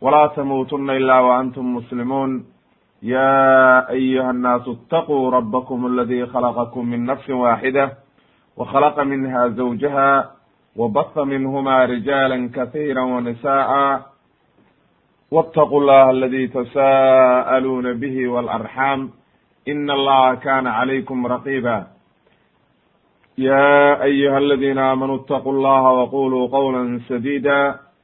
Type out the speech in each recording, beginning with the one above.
ولا تموتن إلا وأنتم مسلمون يا أيها الناس اتقوا ربكم الذي خلقكم من نفس واحدة وخلق منها زوجها وبث منهما رجالا كثيرا ونساء واتقوا الله الذي تساءلون به والأرحام إن الله كان عليكم رقيبا يا أيها الذين آمنوا اتقوا الله وقولوا قولا سديدا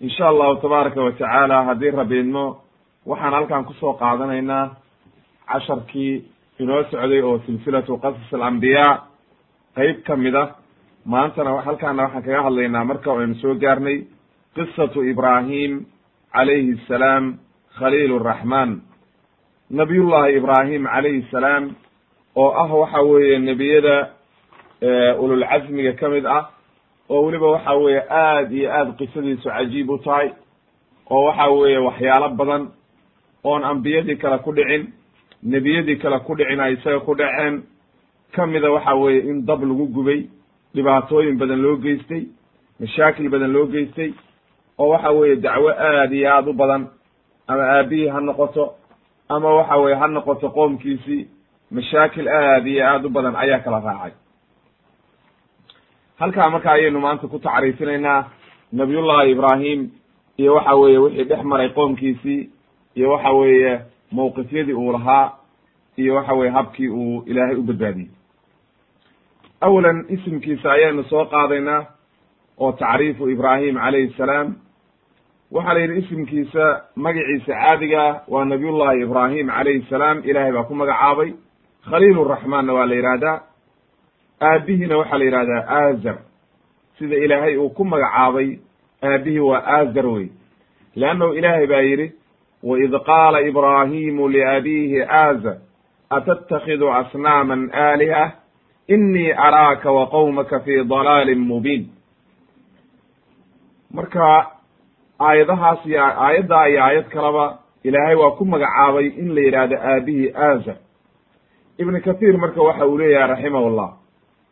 insha allahu tabaaraka wa tacaala haddii rabbi idmo waxaan halkan ku soo qaadanaynaa casharkii inoo socday oo silsilatu qasas alambiyaa qeyb ka mid ah maantana halkaana waxaan kaga hadlaynaa marka aynu soo gaarnay qisatu ibraahim calayhi assalaam khaliil raxmaan nabiyullahi ibraahim calayhi salaam oo ah waxa weeye nebiyada ululcasmiga ka mid ah oo weliba waxa weeye aad iyo aad qisadiisu cajiib u tahay oo waxa weeye waxyaalo badan oon ambiyadii kale ku dhicin nebiyadii kale ku dhicin ay isaga ku dhaceen. Kamida waxa weeye in dab lagu gubay dhibaatooyin badan loo geystay mashaakil badan loo geystay oo waxa weeye dacwo aad iyo aad u badan ama aabihii ha noqoto ama waxa weye ha noqoto qoomkiisii mashaakil aad iyo aad u badan ayaa kala raacay halkaa marka ayaynu maanta ku tacriifinaynaa nabiyullahi ibrahim iyo waxa weeye wixii dhex maray qoomkiisii iyo waxa weeye mawqifyadii uu lahaa iyo waxa weye habkii uu ilaahay u badbaadiyey. Awalan isimkiisa ayaynu soo qaadaynaa oo tacriifu ibrahim calayhi salaam. Waxaa la yidhi isimkiisa magaciisa caadiga waa nabiyullahi ibrahim calayhi salaam. Ilahay baa ku magacaabay. Khaliil raxmaanna waa la yidhaahdaa aabihiina waxaa la yidhahdaa azar sida ilaahay uu ku magacaabay aabihii waa azar wey. Leannahu ilaahay baa yidhi waid qaala ibraahimu liabiihi azar atattakhidu asnaaman aaliha? Inii araaka wa qowmaka fi dalaalin mubiin. Marka aayadahaas iyo aayaddaa iyo aayad kaleba ilaahay waa ku magacaabay in la yidhaahdo aabihii azar ibn kathiir marka waxa uu leeyahay raximah llah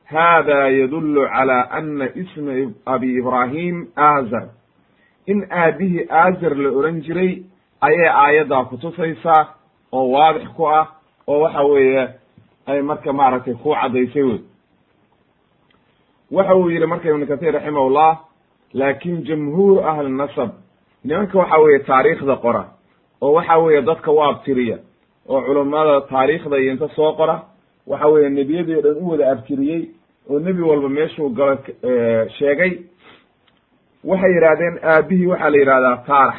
hada yadullu calى ana isma abi ibrahim azar in aabihii azar la oran jiray ayay aayaddaa kutusaysaa oo waadix ku ah oo waxa weeye ay marka maaragtay ku caddaysay wey waxa uu yihi marka ibnu kathir raximahullah laakin jamhuur ahli nasab nimanka waxa weeye taariikhda qora oo waxa weeye dadka u abtiriya oo culummada taariikhda iyo inta soo qora waxa weeye nebiyadii o dhan u wada abtiriyey oo nebi walba meeshuu galo sheegay. Waxay yidhahdeen aabihii waxaa la yidhahdaa taarax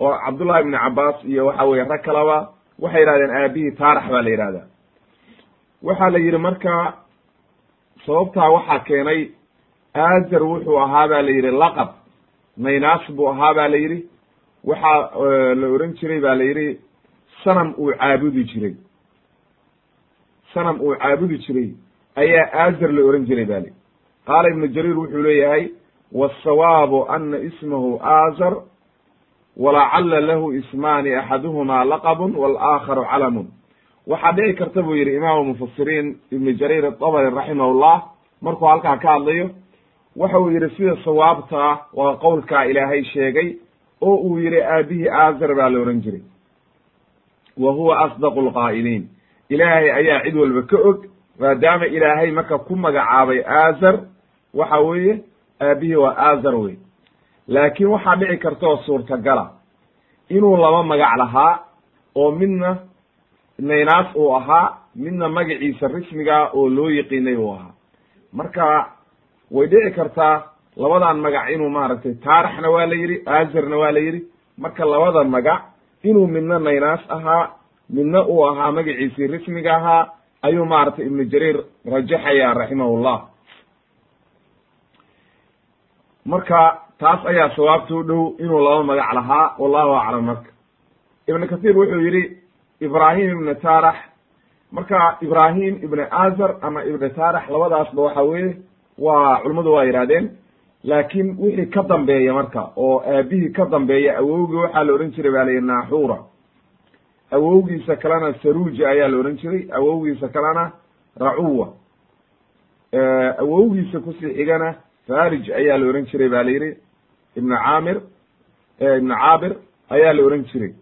oo cabdullahi ibni cabaas iyo waxa weye rag kalaba waxay yidhahdeen aabihii taarax baa la yidhahdaa. Waxaa la yidhi marka sababtaa waxaa keenay azar wuxuu ahaa ba la yidhi laqab naynaas buu ahaa ba la yidhi. Waxaa la oran jiray ba la yidhi sanam uu caabudi jiray sanam uu caabudi jiray ayaa azar la oran jiray bali qaala ibnu jariir wuxuu leeyahay wsawaabu ana ismahu azar walacala lahu ismaani axaduhuma laqabun walaakharu calamun. Waxaa dhici karta buu yihi imaamu mufasiriin ibnu jariir atabari raximahullah markuu halkaa ka hadlayo waxa uu yihi sida sawaabtaa waa qowlkaa ilaahay sheegay oo uu yihi aabihii azar baa la oran jiray. Wa huwa asdaqu lqaa'iliin ilaahay ayaa cid walba ka og maadaama ilaahay marka ku magacaabay azar waxa weeye aabihii waa azar wey laakiin waxaa dhici karta oo suurtagala inuu laba magac lahaa oo midna naynaas uu ahaa midna magaciisa rismiga oo loo yiqiinay uu ahaa. Marka way dhici kartaa labadan magac inuu maaragtay taaraxna waa la yidhi azarna waa la yidhi. Marka labada magac inuu midna naynaas ahaa midna uu ahaa magaciisii rismiga ahaa ayuu maaragtay ibnu jariir rajaxaya raximahullah. Marka taas ayaa sawaabta u dhow inuu laba magac lahaa wallahu aclam marka. Ibnu kathiir wuxuu yidhi ibrahim ibnu taarax. Marka ibrahim ibn azar ama ibn taarax labadaasba waxa weye waa culimmadu waa yidhahdeen laakiin wixii ka dambeeya marka oo aabihii ka dambeeya awowgii waxaa la odhan jiray ba layihi naaxuura awowgiisa kalena saruja ayaa la odhan jiray awowgiisa kalena racuwa. Awowgiisa ku sii xigana farij ayaa la odhan jiray ba la yidhi. Ibnu caamir ibnu caabir ayaa la odhan jiray.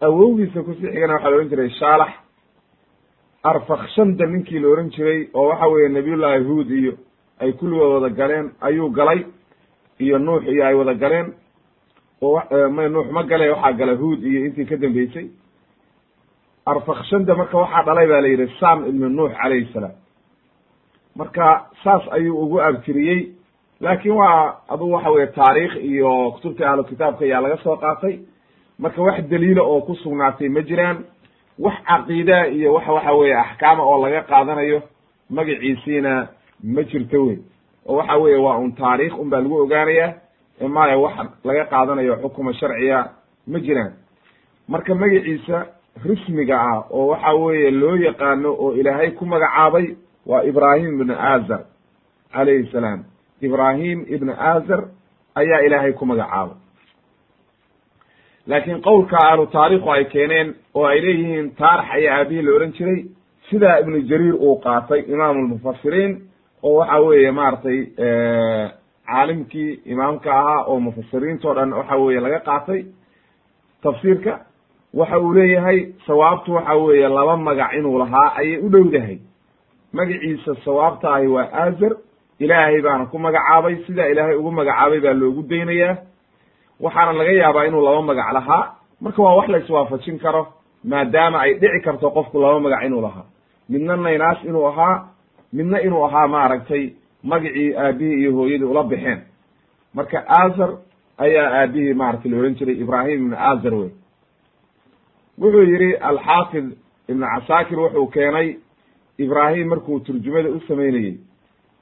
Awowgiisa ku sii xigana waxaa la odhan jiray shaalax. Arfakshanda ninkii la odhan jiray oo waxa weeye nabiyullahi huud iyo ay kulligood wada galeen ayuu galay iyo nuux iyo ay wada galeen. Oo nuux ma gale waxaa gala huud iyo intii ka dambeysay arfakshanda marka waxaa dhalay ba la yidhi sam ibnu nuux calayhi salaam. Marka saas ayuu ugu abtiriyey laakin waa adugu waxa weye taariikh iyo kutubtii ahlu kitaabka ayaa laga soo qaatay. Marka wax daliila oo ku sugnaatay ma jiraan. Wax caqiidaa iyo wax waxa weye axkaama oo laga qaadanayo magaciisiina ma jirto wey oo waxa weye waa un taariikh un baa lagu ogaanaya. Maya wax laga qaadanayo xukuma sharciya ma jiraan. Marka magaciisa rismiga ah oo waxa weeye loo yaqaano oo ilaahay ku magacaabay waa ibrahim ibnu azar calayhi salaam. Ibrahim ibnu azar ayaa ilaahay ku magacaabay. Laakiin qowlka ahlu taariikhu ay keeneen oo ay leeyihiin taarax ayaa aabihii la odhan jiray sidaa ibnu jariir uu qaatay imaamu lmufasiriin oo waxa weeye maaragtay caalimkii imaamka ahaa oo mufasiriinto dhan waxa weeye laga qaatay tafsiirka waxa uu leeyahay sawaabtu waxa weeye laba magac inuu lahaa ayay u dhowdahay magaciisa sawaabta ahi waa azar ilaahay baana ku magacaabay sidaa ilaahay ugu magacaabay baa loogu daynayaa. Waxaana laga yaabaa inuu laba magac lahaa. Marka waa wax la iswaafajin karo maadaama ay dhici karto qofku laba magac inuu lahaa. Midna naynaas inuu ahaa midna inuu ahaa maaragtay magacii aabihii iyo hooyadii ula baxeen marka azar ayaa aabihii maratay la ohan jiray ibrahim ibn azar wey wuxuu yihi alxaafid ibn casaakir wuxuu keenay ibrahim markuu turjumada u sameynayey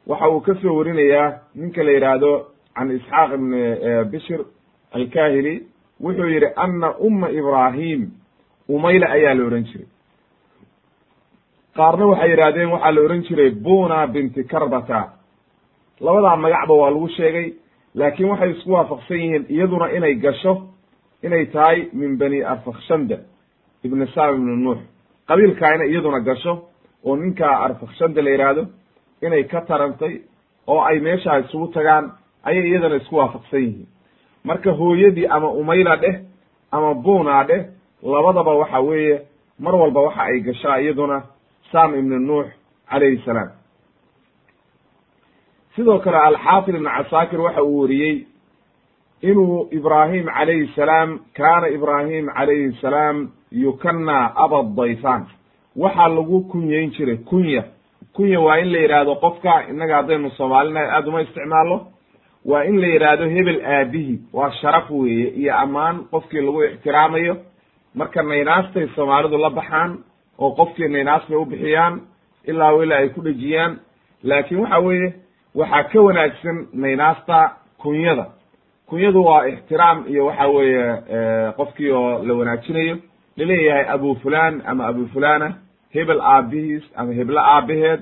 waxa uu ka soo warinayaa ninka la yidhaahdo can isxaaq ibn bishir alkahili wuxuu yihi ana uma ibrahim umayla ayaa la ohan jiray. Qaarna waxay yidhahdeen waxaa la ohan jiray buna binti karbata. Labadaa magacba waa lagu sheegay laakiin waxay isku waafaqsan yihiin iyaduna inay gasho inay tahay min bani arfakshanda ibn sam ibn nuux qabiilkaayna iyaduna gasho oo ninkaa arfakshanda la yidhaahdo inay ka tarantay oo ay meeshaa isugu tagaan ayay iyadana isku waafaqsan yihiin. Marka hooyadii ama umayla dheh ama buna dheh labadaba waxa weeye mar walba waxa ay gashaa iyaduna sam ibn nuux calayhi salaam. Sidoo kale alxaafid ibn casaakir waxa uu weriyey inuu ibrahim calayhi salaam kaana ibrahim calayhi salaam yukana aba dayfan. Waxaa lagu kunyeyn jiray kunya. Kunya waa in la yidhaahdo qofka innaga haddaynu soomaalinahay aada uma isticmaalno waa in la yidhaahdo hebel aabihi waa sharaf weeye iyo ammaan qofkii lagu ixtiraamayo. Marka naynaastay soomaalidu la baxaan oo qofkii naynaas bay u bixiyaan ilaa ilaa ay ku dhejiyaan laakiin waxa weeye waxaa ka wanaagsan naynaasta kunyada. Kunyadu waa ixtiraam iyo waxa weeye qofkii oo la wanaajinayo la leeyahay abu fulan ama abu fulana hebel aabihiis ama heblo aabaheed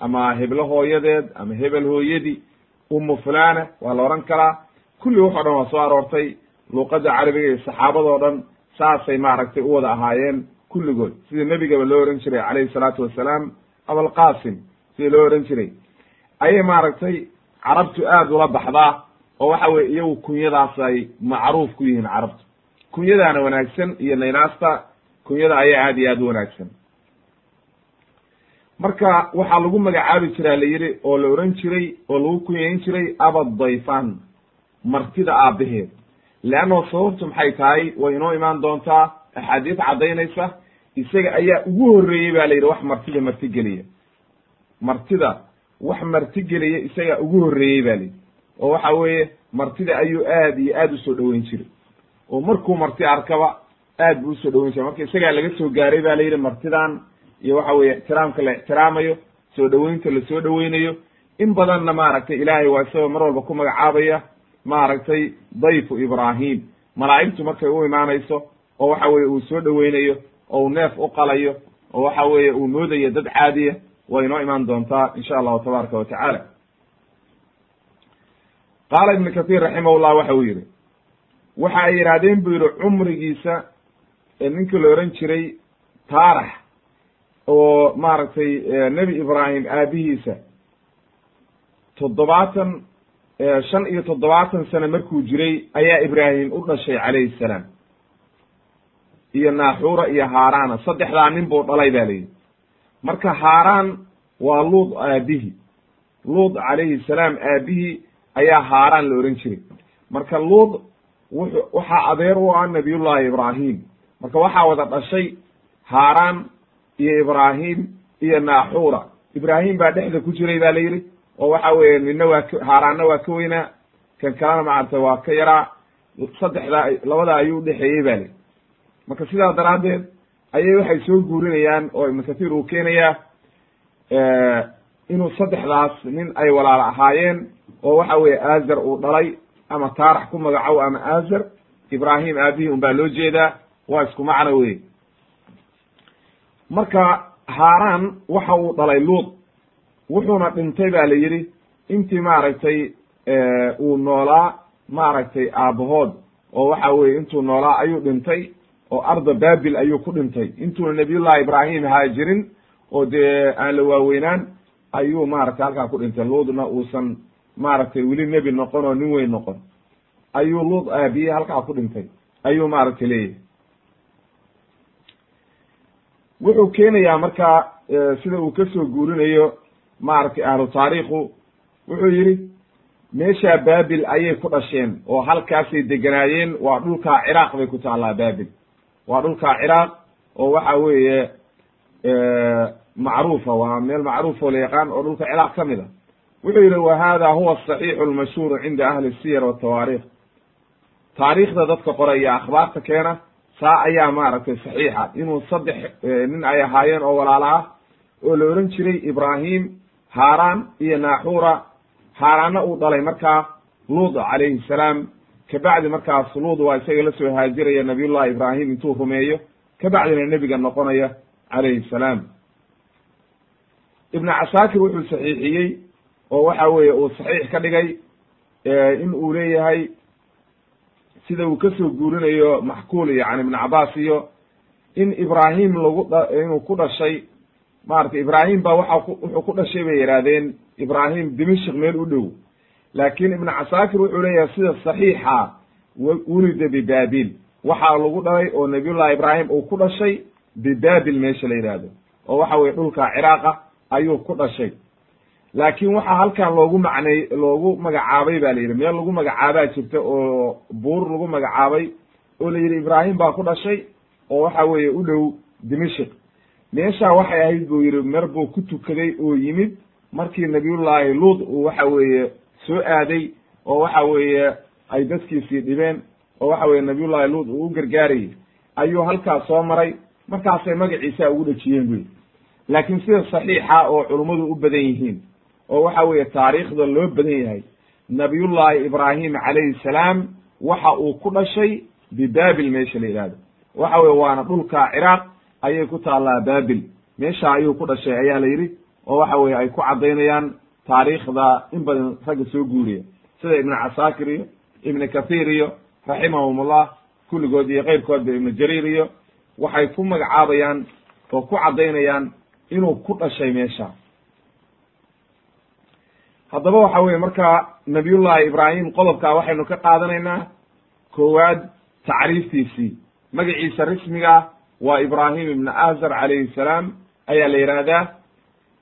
ama heblo hooyadeed ama hebel hooyadii umu fulana waa la ohan karaa. Kulli wax o dhan waa soo aroortay luuqadda carabiga iyo saxaabadoo dhan saasay maaragtay u wada ahaayeen kulligood. Sida nebigaba loo ohan jiray calayhi salaatu wassalaam abalqasim sida loo ohan jiray. Ayay maaragtay carabtu aada ula baxdaa oo waxa weye iyagu kunyadaas ay macruuf ku yihiin carabtu kunyadaana wanaagsan iyo naynaasta kunyada ayaa aada iyo aada u wanaagsan. Marka waxaa lagu magacaabi jiraa la yidhi oo la ohan jiray oo lagu kunyayn jiray abadayfan martida aabaheed leanno sababtu maxay tahay? Way inoo imaan doontaa axaadiis caddaynaysa isaga ayaa ugu horreeyey ba la yidhi wax martida martigeliya. Martida wax martigeliya isagaa ugu horreeyey ba layidhi oo waxa weeye martida ayuu aad iyo aad u soo dhoweyn jiray oo markuu marti arkaba aad buu u soo dhoweyn jiray. Marka isagaa laga soo gaaray ba la yidhi martidan iyo waxa weeye ixtiraamka la ixtiraamayo soo dhoweynta la soo dhoweynayo. In badanna maaragtay ilaahay waa isagoo mar walba ku magacaabaya maaragtay dayfu ibraahim. Malaa'igtu markay u imaanayso oo waxa weye uu soo dhoweynayo oo uu neef u qalayo oo waxa weeye uu moodayo dad caadiya way inoo imaan doontaa insha allahu tabaaraka wa tacaala. Qaala ibnu kahiir raximahullah waxa uu yidhi waxa ay yidhaahdeen buu yidhi cumrigiisa ninkii la ohan jiray taarax oo maaragtay nebi ibraahim aabihiisa toddobaatan shan iyo toddobaatan sane markuu jiray ayaa ibraahim u dhashay calayhi salaam. Iyo naaxuura iyo haaraana saddexdaa nin buu dhalay ba layidhi marka haaraan waa luud aabihi luud calayhi salaam aabihii ayaa haaraan la ohan jiray. Marka luud waxaa adeer u ah nabiyullahi ibraahim. Marka waxaa wada dhashay haaraan iyo ibraahim iyo naaxuura. Ibraahim baa dhexda ku jiray ba la yidhi oo waxa weeye nina waa k haaraanna waa ka weynaa kan kalena maaragtay waa ka yaraa. Saddexdaa labada ayuu udhexeeyey ba li marka sidaa daraaddeed ayay waxay soo guurinayaan oo ibnu kathiir uu keenayaa inuu saddexdaas nin ay walaalo ahaayeen oo waxa weeye aazar uu dhalay ama taarax ku magacow ama aazar ibraahim aabihii un baa loo jeedaa waa isku macno wey marka haaraan waxa uu dhalay luud wuxuuna dhintay ba la yidhi intii maaragtay uu noolaa maaragtay aabahood oo waxa weye intuu noolaa ayuu dhintay oo arda babil ayuu ku dhintay. Intuuna nabiyullahi ibraahim haajirin oo dee aan la waaweynaan ayuu maaragtay halkaa ku dhintay. Luudna uusan maaragtay weli nebi noqon oo nin weyn noqon. Ayuu luud aabiye halkaa ku dhintay. Ayuu maaragtay leeyahay. Wuxuu keenayaa marka sida uu ka soo guurinayo maaragtay ahlu taariikhu. Wuxuu yidhi meeshaa baabil ayay ku dhasheen oo halkaasay deganaayeen waa dhulkaa ciraaq bay ku taallaa baabil. Waa dhulkaa ciraaq oo waxa weeye macruufa waa meel macruuf oo la yaqaan oo dhulka ciraaq ka mid a wuxuu yidhi wa hada huwa asaxiixu almashhuuru cinda ahli siyar watawaariikh taariikhda dadka qora iyo akhbaarta keena saa ayaa maaragtay saxiixa. Inuu saddex nin ay ahaayeen oo walaalo ah oo la ohan jiray ibraahim haaraan iyo naaxuura. Haaraanna uu dhalay markaa luud calayhi salaam. Kabacdi markaas luud waa isaga la soo haajiraya nabiyullahi ibraahim intuu rumeeyo. Kabacdina nebiga noqonaya calayhi salaam. Ibnu casaakir wuxuu saxiixiyey oo waxa weeye uu saxiix ka dhigay in uu leeyahay sida uu ka soo guurinayo maxkuul iyo ibn cabaas iyo in ibraahim lagu inuu ku dhashay maaragtay ibraahim baa waxa wuxuu ku dhashay bay yidhaahdeen ibraahim dimashik meel u dhow. Laakin ibnu casaakir wuxuu leeyahay sida saxiixa wulida bibaabil waxaa lagu dhalay oo nabiyullahi ibraahim uu ku dhashay bibaabil meesha la yidhaahdo oo waxa weye dhulka ciraaqa ayuu ku dhashay laakin waxaa halkan loogu macnay loogu magacaabay ba la yidhi meel lagu magacaabaa jirta oo buur lagu magacaabay oo la yidhi ibraahim baa ku dhashay oo waxa weeye u dhow dimashik meeshaa waxay ahayd buu yidhi mer buu ku tukaday oo yimid markii nabiyullaahi luud uu waxa weeye soo aaday oo waxa weeye ay dadkiisii dhibeen oo waxa weye nabiyullahi luud uu u gargaarayay. Ayuu halkaas soo maray markaasay magaciisa ugu dhejiyeen buyi laakiin sida saxiixa oo culummadu u badan yihiin oo waxa weeye taariikhda loo badan yahay. Nabiyullaahi ibraahim calayhi salaam waxa uu ku dhashay bibaabil meesha la yidhahdo waxa weye waana dhulka ciraaq ayay ku taallaa baabil. Meesha ayuu ku dhashay ayaa la yidhi oo waxa weye ay ku caddaynayaan taariikhda in badan ragga soo guuriya. Sida ibnu casaakir iyo ibnu kathiir iyo raximahumullah kulligood iyo keyrkoodba ibnu jariir iyo waxay ku magacaabayaan oo ku caddaynayaan inuu ku dhashay meesha haddaba waxa weye marka nabiyullahi ibraahim qodobkaa waxaynu ka qaadanaynaa koowaad tacriiftiisii. Magaciisa rismiga waa ibraahim ibnu azar calayhi salaam ayaa la yidhaahdaa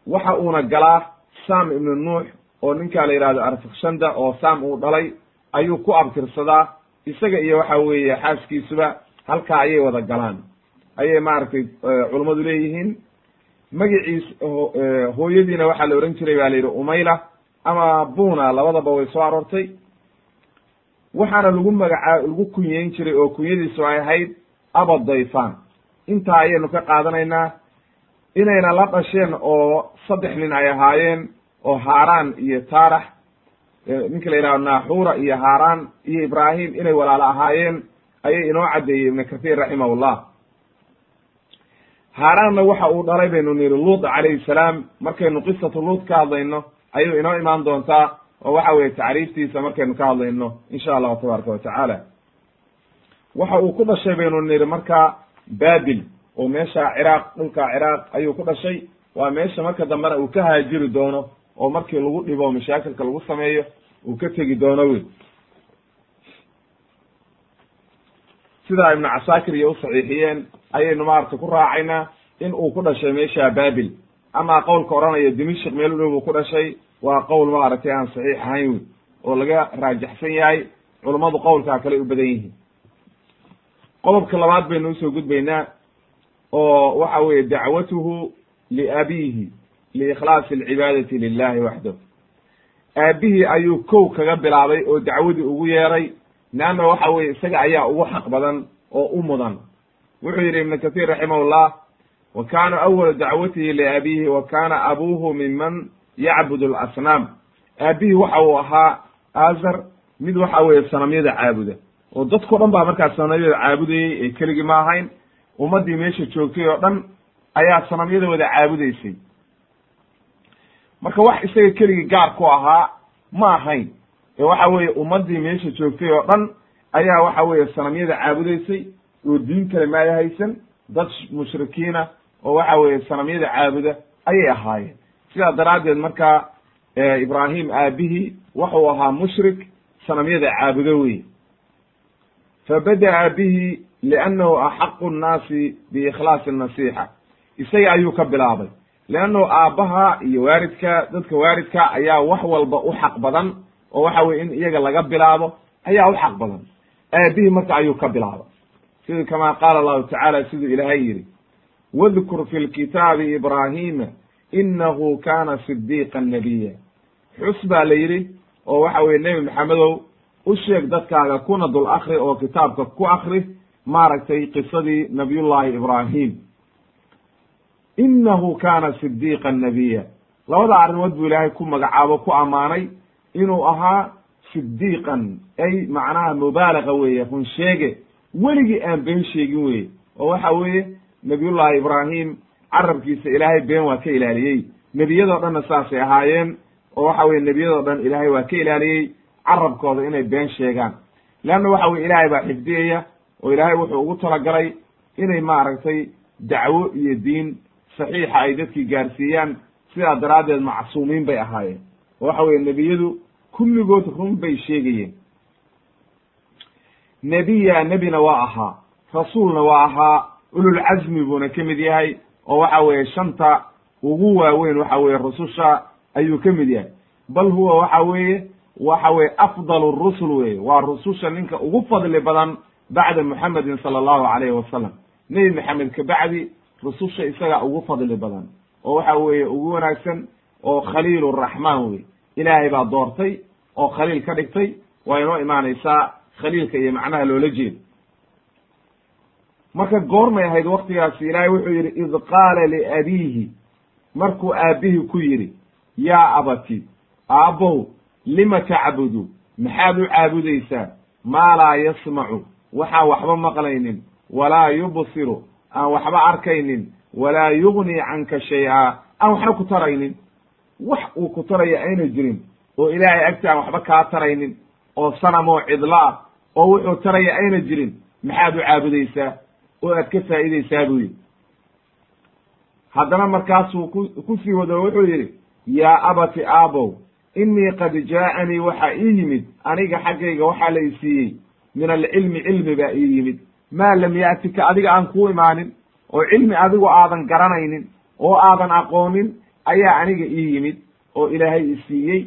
waxa uuna galaa sam ibnu nuux oo ninkaa la yidhahdo arfakshanda oo sam uu dhalay ayuu ku abtirsadaa isaga iyo waxa weeye xaaskiisuba halkaa ayay wada galaan. Ayay maaragtay culummadu leeyihiin. Magiciis hooyadiina waxaa la ohan jiray ba la yidhi umayla ama buna labadaba way soo aroortay. Waxaana lagu magacaa lagu kunyeyn jiray oo kunyadiisu ay ahayd abadayfan intaa ayaynu ka qaadanaynaa inayna la dhasheen oo saddex nin ay ahaayeen oo haaraan iyo taarax ninka la yidhahdo naaxuura iyo haaraan iyo ibraahim inay walaalo ahaayeen ayay inoo caddeeyey ibnu kahiir raximahullah. Haaraanna waxa uu dhalay baynu niri luut calayhi salaam markaynu qisatu luut ka hadlayno ayuu inoo imaan doontaa oo waxa weye tacriiftiisa markaynu ka hadlayno insha allahu tabaaraka wa tacaala. Waxa uu ku dhashay baynu niri marka babil oo meesha ciraaq dhulka ciraaq ayuu ku dhashay. Waa meesha marka dambena uu ka haajiri doono oo markii lagu dhibo mashaakilka lagu sameeyo uu ka tegi doono wey sidaa ibnu casaakir iyo usaxiixiyeen ayaynu maaragtay ku raacaynaa in uu ku dhashay meesha babil amaa qowlka odhanaya dimishik meel u dhow ku dhashay. Waa qowl maaragtay aan saxiix ahayn wey oo laga raajaxsan yahay culummadu qowlkaa kale u badan yihiin. Qodobka labaad baynu u soo gudbaynaa oo waxa weeye dacwatuhu liabiihi liikhlaasi alcibaadati lilahi waxdahu. Aabihii ayuu kow kaga bilaabay oo dacwadii ugu yeeray. Leanna waxa weye isaga ayaa ugu xaq badan oo u mudan. Wuxuu yidhi ibnu kahiir raximahullah wa kaana awalu dacwatihi liabiihi wa kana abuuhu miman yacbud alasnaam. Aabihii waxa uu ahaa azar mid waxa weeye sanamyada caabuda. Oo dadkao dhan baa markaas sanamyada caabudayey ee keligii ma ahayn. Ummaddii meesha joogtay oo dhan ayaa sanamyada wada caabudaysay. Marka wax isaga keligii gaar ku ahaa ma ahayn. Ee waxa weeye ummaddii meesha joogtay oo dhan ayaa waxa weeye sanamyada caabudaysay. Oo diin kale maaya haysan. Dad mushrikiina oo waxa weeye sanamyada caabuda ayay ahaayeen. Sidaa daraaddeed marka ibraahim aabihii waxuu ahaa mushrik sanamyada caabudo wey fabada'a bihi liannahu axaqu nnaasi biikhlaasi nasiixa. Isaga ayuu ka bilaabay. Leannahu aabbaha iyo waaridka dadka waaridka ayaa wax walba u xaq badan oo waxa weye in iyaga laga bilaabo ayaa u xaq badan. Aabihii marka ayuu ka bilaabay. Sida kama qaala allahu tacaala siduu ilaahay yidhi wadkur fi lkitaabi ibraahima inahu kana sidiiqan nabiya xus baa la yidhi oo waxa weye nebi maxamedow u sheeg dadkaaga kuna dul akri oo kitaabka ku akri maaragtay qisadii nabiyullahi ibraahim inahu kana sidiiqan nabiya labada arrimood buu ilaahay ku magacaabo ku ammaanay inuu ahaa sidiiqan ay macnaha mubaalaga weeye run sheege weligii aan been sheegin weye oo waxa weeye nabiyullahi ibraahim carabkiisa ilaahay been waa ka ilaaliyey. Nebiyadoo dhanna saasay ahaayeen oo waxa weye nebiyadoo dhan ilaahay waa ka ilaaliyey carabkooda inay been sheegaan. Leanna waxa weye ilaahay baa xifdiyaya oo ilaahay wuxuu ugu talagalay inay maaragtay dacwo iyo diin saxiixa ay dadkii gaarsiiyaan. Sidaa daraaddeed macsuumiin bay ahaayeen. Oo waxa weye nebiyadu kulligood run bay sheegayeen. Nebiya nebina waa ahaa rasuulna waa ahaa ululcazmi buuna ka mid yahay oo waxa weeye shanta ugu waaweyn waxa weeye rususha ayuu ka mid yahay. Bal huwa waxa weeye waxa weye afdal rusul weye waa rususha ninka ugu fadli badan bacda muxamedin sala allahu alayhi wasalam nebi maxamed kabacdi rususha isaga ugu fadli badan. Oo waxa weeye ugu wanaagsan oo khaliil raxmaan wey ilaahay baa doortay oo khaliil ka dhigtay. Waa inoo imaanaysaa khaliilka iyo macnaha loola jeedo marka goormay ahayd waktigaasi ilaahay wuxuu yidhi id qaala liabiihi markuu aabbihii ku yidhi yaa abati aabbow lima tacbudu? Maxaad u caabudaysaa maa laa yasmacu? Waxaan waxba maqlaynin. Walaa yubsiru? Aan waxba arkaynin. Walaa yugnii canka shay-a? Aan waxba ku taraynin. Wax uu ku taraya ayna jirin oo ilaahay agti aan waxba kaa taraynin oo sanamoo cidlo ah oo wuxuu taraya ayna jirin maxaad u caabudaysaa oo aad ka faa'iidaysaa buu yidhi. Haddana markaasuu ku sii wado wuxuu yidhi yaa abati aabow innii qad jaa'anii waxaa ii yimid aniga xaggayga waxaa la i siiyey. Min alcilmi cilmi baa ii yimid. Maa lam ya'tika adiga aan kuu imaanin oo cilmi adigu aadan garanaynin oo aadan aqoonin ayaa aniga ii yimid oo ilaahay i siiyey.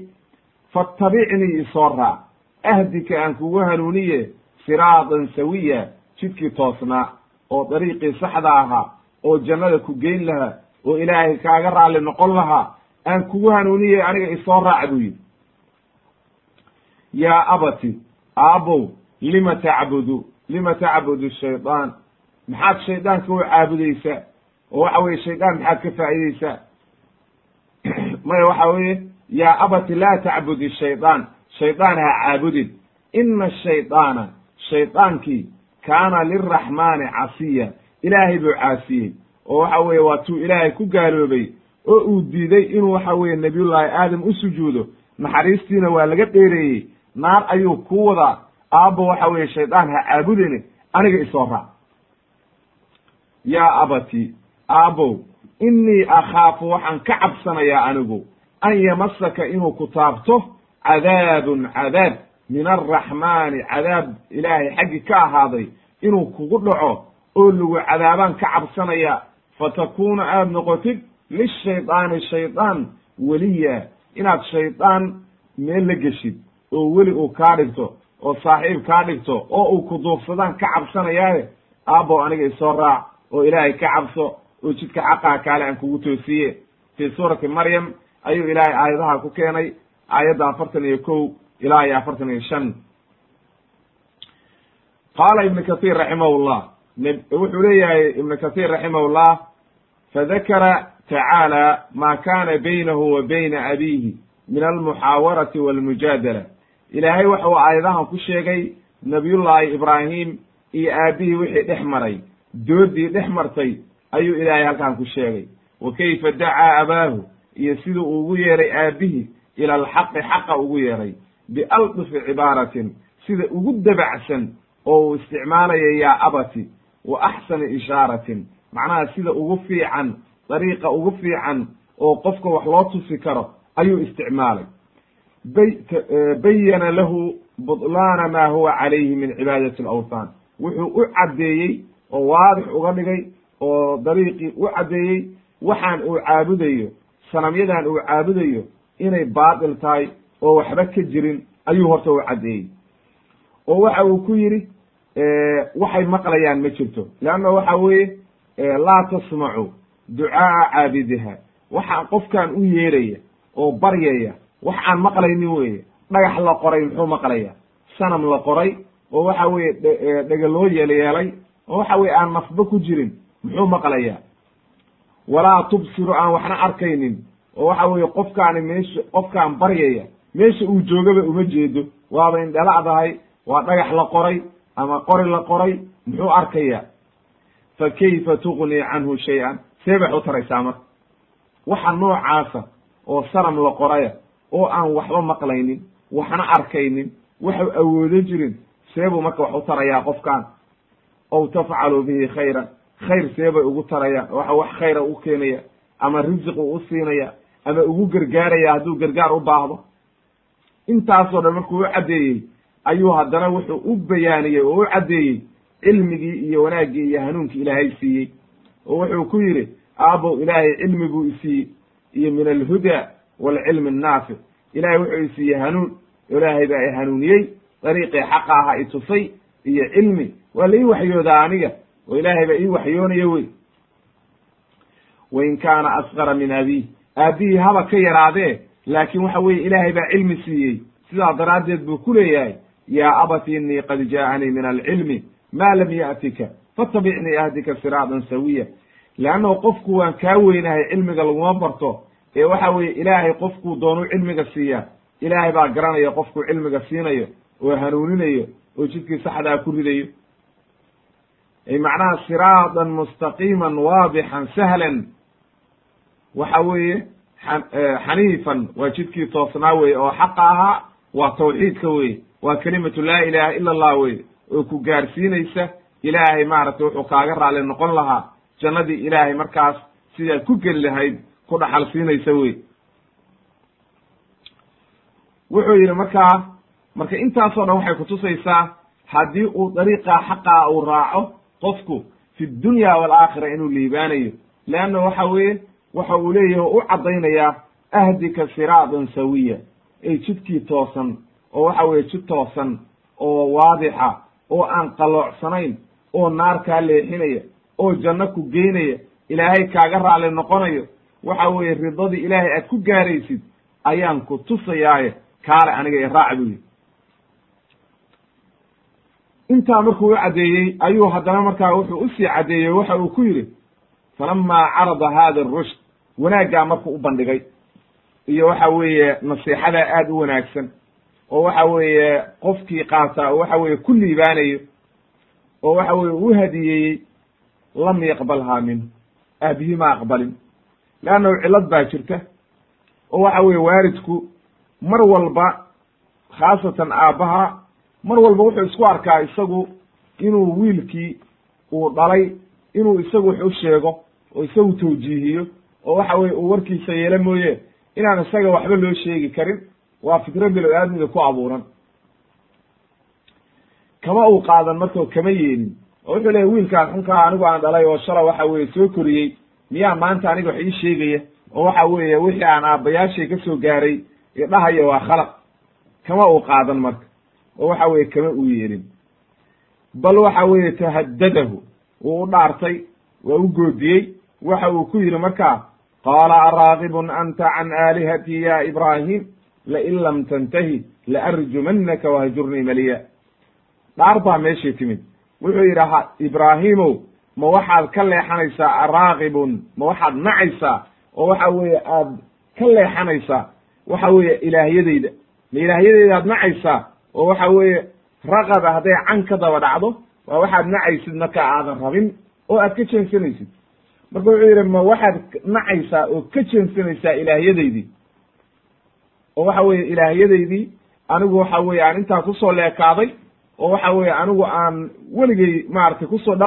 Faattabicnii isoo raac ahdika aan kugu hanuuniye siraatan sawiya jidkii toosnaa oo dariiqii saxda ahaa oo jannada ku geyn lahaa oo ilaahay kaaga raalli noqon lahaa aan kugu hanuuniyey aniga isoo raac buu yidhi. Yaa abati aabow lima tacbudu lima tacbudu shaydaan maxaad shaydaanka u caabudaysaa? Oo waxa weye shaydaan maxaad ka faa'iideysaa maya waxa weeye yaa abati laa tacbudi shaydaan shaydaan ha caabudin. Ina ashaydaana shaydaankii kaana liraxmaani casiya. Ilaahay buu caasiyey. Oo waxa weeye waa tuu ilaahay ku gaaloobay oo uu diiday inuu waxa weeye nabiyullaahi aadam u sujuudo. Naxariistiina waa laga dheereeyey. Naar ayuu ku wadaa. Aabbo waxa weeye shaydaan ha caabudine aniga isoo raac yaa abati aabbow innii akhaafu waxaan ka cabsanayaa anigu an yamasaka inuu ku taabto cadaabun cadaab min alraxmaani cadaab ilaahay xaggi ka ahaaday inuu kugu dhaco oo lagu cadaabaan ka cabsanaya fatakuuna aada noqotid lishaydaani shaydaan weliya inaad shaydaan meel la geshid oo weli uu kaa dhigto oo saaxiib kaa dhigto oo uu ku duufsadaan ka cabsanayaaye aabbow aniga isoo raac oo ilaahay ka cabso oo jidka xaqaa kaale aan kugu toosiye. Fii suurati maryam ayuu ilaahay aayadaha ku keenay aayadda afartan iyo kow ilaa iyo afartan iyo shan qaala ibnu kahiir raximahullah wuxuu leeyahay ibnu kahiir raximahullah fadakara tacaala ma kana baynahu wa bayna abiihi min almuxaawarati walmujaadala ilaahay waxa uu aayadahan ku sheegay nabiyullaahi ibraahim iyo aabihii wixii dhex maray doodii dhex martay ayuu ilaahay halkan ku sheegay wa kayfa dacaa abaahu iyo siduu ugu yeeray aabihii ila alxaqi xaqa ugu yeeray bialdifi cibaaratin sida ugu dabacsan oo uu isticmaalaya yaa abati wa axsani ishaaratin macnaha sida ugu fiican dariiqa ugu fiican oo qofka wax loo tusi karo ayuu isticmaalay bayana lahu budlaana ma huwa calayhi min cibaadati alawthan wuxuu u caddeeyey oo waadix uga dhigay oo dariiqii u caddeeyey waxaan uu caabudayo sanamyadan uu caabudayo inay baatil tahay oo waxba ka jirin ayuu horta u caddeeyey. Oo waxa uu ku yidhi waxay maqlayaan ma jirto. Leanna waxa weeye laa tasmacu ducaaa caabidiha waxaa qofkan u yeeraya oo baryaya wax aan maqlaynin weye dhagax la qoray muxuu maqlaya sanam la qoray oo waxa weye dhega loo yeelyeelay oo waxa weye aan nafba ku jirin muxuu maqlayaa? Walaa tubsiru aan waxna arkaynin. Oo waxa weye qofkaani meesha qofkaan baryaya meesha uu joogaba uma jeedo. Waaba indhalacdahay waa dhagax la qoray ama qori la qoray muxuu arkaya fa kayfa tugnii canhu shay-an? See bay u taraysaa marka. Waxa noocaasa oo sanam la qoraya oo aan waxba maqlaynin waxna arkaynin waxu awoodo jirin seebuu marka wax u tarayaa qofkan. Ow tafcalu bihi khayran khayr seebay ugu tarayaan waxa wax khayra u keenaya ama risiq u u siinaya ama ugu gargaaraya hadduu gargaar u baahdo intaasoo dhan markuu u caddeeyey ayuu haddana wuxuu u bayaaniyey oo u caddeeyey cilmigii iyo wanaaggii iyo hanuunkii ilaahay siiyey. Oo wuxuu ku yidhi aabow ilaahay cilmi buu isiiyey iyo min alhuda waalcilmi annaafic ilaahay wuxuu isiiyey hanuun. Ilaahay baa i hanuuniyey dariiqii xaqa aha i tusay iyo cilmi. Waa la ii waxyoodaa aniga oo ilaahay baa ii waxyoonaya wey. Wain kaana asqara min abiih aabbihii haba ka yaraadee laakiin waxa weeye ilaahay baa cilmi siiyey. Sidaa daraaddeed buu ku leeyahay yaa abati innii qad jaa'anii min alcilmi ma lam ya'tika fatabicnii ahdika siraatan sawiya. Leannahu qofku waan kaa weynahay cilmiga laguma barto ee waxa weeye ilaahay qofkuu doonuu cilmiga siiyaa ilaahay baa garanaya qofkuu cilmiga siinayo oo hanuuninayo oo jidkii saxdaa ku ridayo. Ay macnaha siraatan mustaqiiman waadixan sahlan. Waxa weeye xaniifan waa jidkii toosnaa weye oo xaqa ahaa waa tawxiidka weye waa kelimatu laa ilaha ila allah weye oo ku gaarsiinaysa ilaahay maaragtay wuxuu kaaga raali noqon lahaa jannadii ilaahay markaas sidaad ku geli lahayd ku dhaxal siinaysa wey wuxuu yidhi markaa marka intaasoo dhan waxay kutusaysaa haddii uu dariiqa xaqaa uu raaco qofku fi dunya waalaakhira inuu liibaanayo leanna waxa weeye waxa uu leeyahay oo u caddaynayaa ahdika siraatan sawiya. Ay jidkii toosan oo waxa weeye jid toosan oo waadixa oo aan qaloocsanayn oo naar kaa leexinaya oo janno ku geynaya ilaahay kaaga raali noqonayo waxa weeye ridadii ilaahay aad ku gaaraysid ayaan ku tusayaaye kaale aniga i raac buu yidhi. Intaa markuu u caddeeyey ayuu haddana markaa wuxuu u sii caddeeyey waxa uu ku yidhi falamaa carada hada arushd wanaaggaa markuu u bandhigay. Iyo waxa weeye nasiixadaa aad u wanaagsan. Oo waxa weeye qofkii qaataa oo waxa weeye ku liibaanayo oo waxa weye u hadiyeeyey lam yaqbalhaa minhu aabihii ma aqbalin. Leannahu cillad baa jirta. Oo waxa weeye waalidku mar walba khaasatan aabbaha mar walba wuxuu isku arkaa isagu inuu wiilkii uu dhalay inuu isagu wax u sheego oo isagu tawjiihiyo oo waxa weye uu warkiisa yeelo mooye inaan isaga waxba loo sheegi karin. Waa fikro bilo aadmiga ku abuuran. Kama uu qaadan marka kama yeelin oo wuxuu leeyahy wiilkaan xunkaa anigu aan dhalay oo shala waxa weye soo koriyey miyaa maanta aniga wax ii sheegaya? Oo waxa weeye wixii aan aabbayaashay ka soo gaaray idhahaya waa khalaq. Kama uu qaadan marka? Oo waxa weye kama uu yeelin bal waxa weeye tahaddadahu wuu u dhaartay waa u goodiyey. Waxa uu ku yidhi markaa qaala araagibun anta can aalihatii ya ibraahim lain lam tantahi laarjumannaka wahjurnii maliya dhaar baa meeshii timid wuxuu yidhi ibraahimow ma waxaad ka leexanaysaa araagibun ma waxaad nacaysaa oo waxa weeye aad ka leexanaysaa waxa weeye ilaahyadayda ma ilaahyadayda aad nacaysaa oo waxa weeye raqaba hadday can ka daba dhacdo waa waxaad nacaysid marka aadan rabin oo aad ka jeensanaysid marka wuxuu yidhi ma waxaad nacaysaa oo ka jeensanaysaa ilaahyadaydii oo waxa weeye ilaahyadaydii anigu waxa weye aan intaa ku soo leekaaday oo waxa weye anigu aan weligay maaragtay ku soo dhaqmi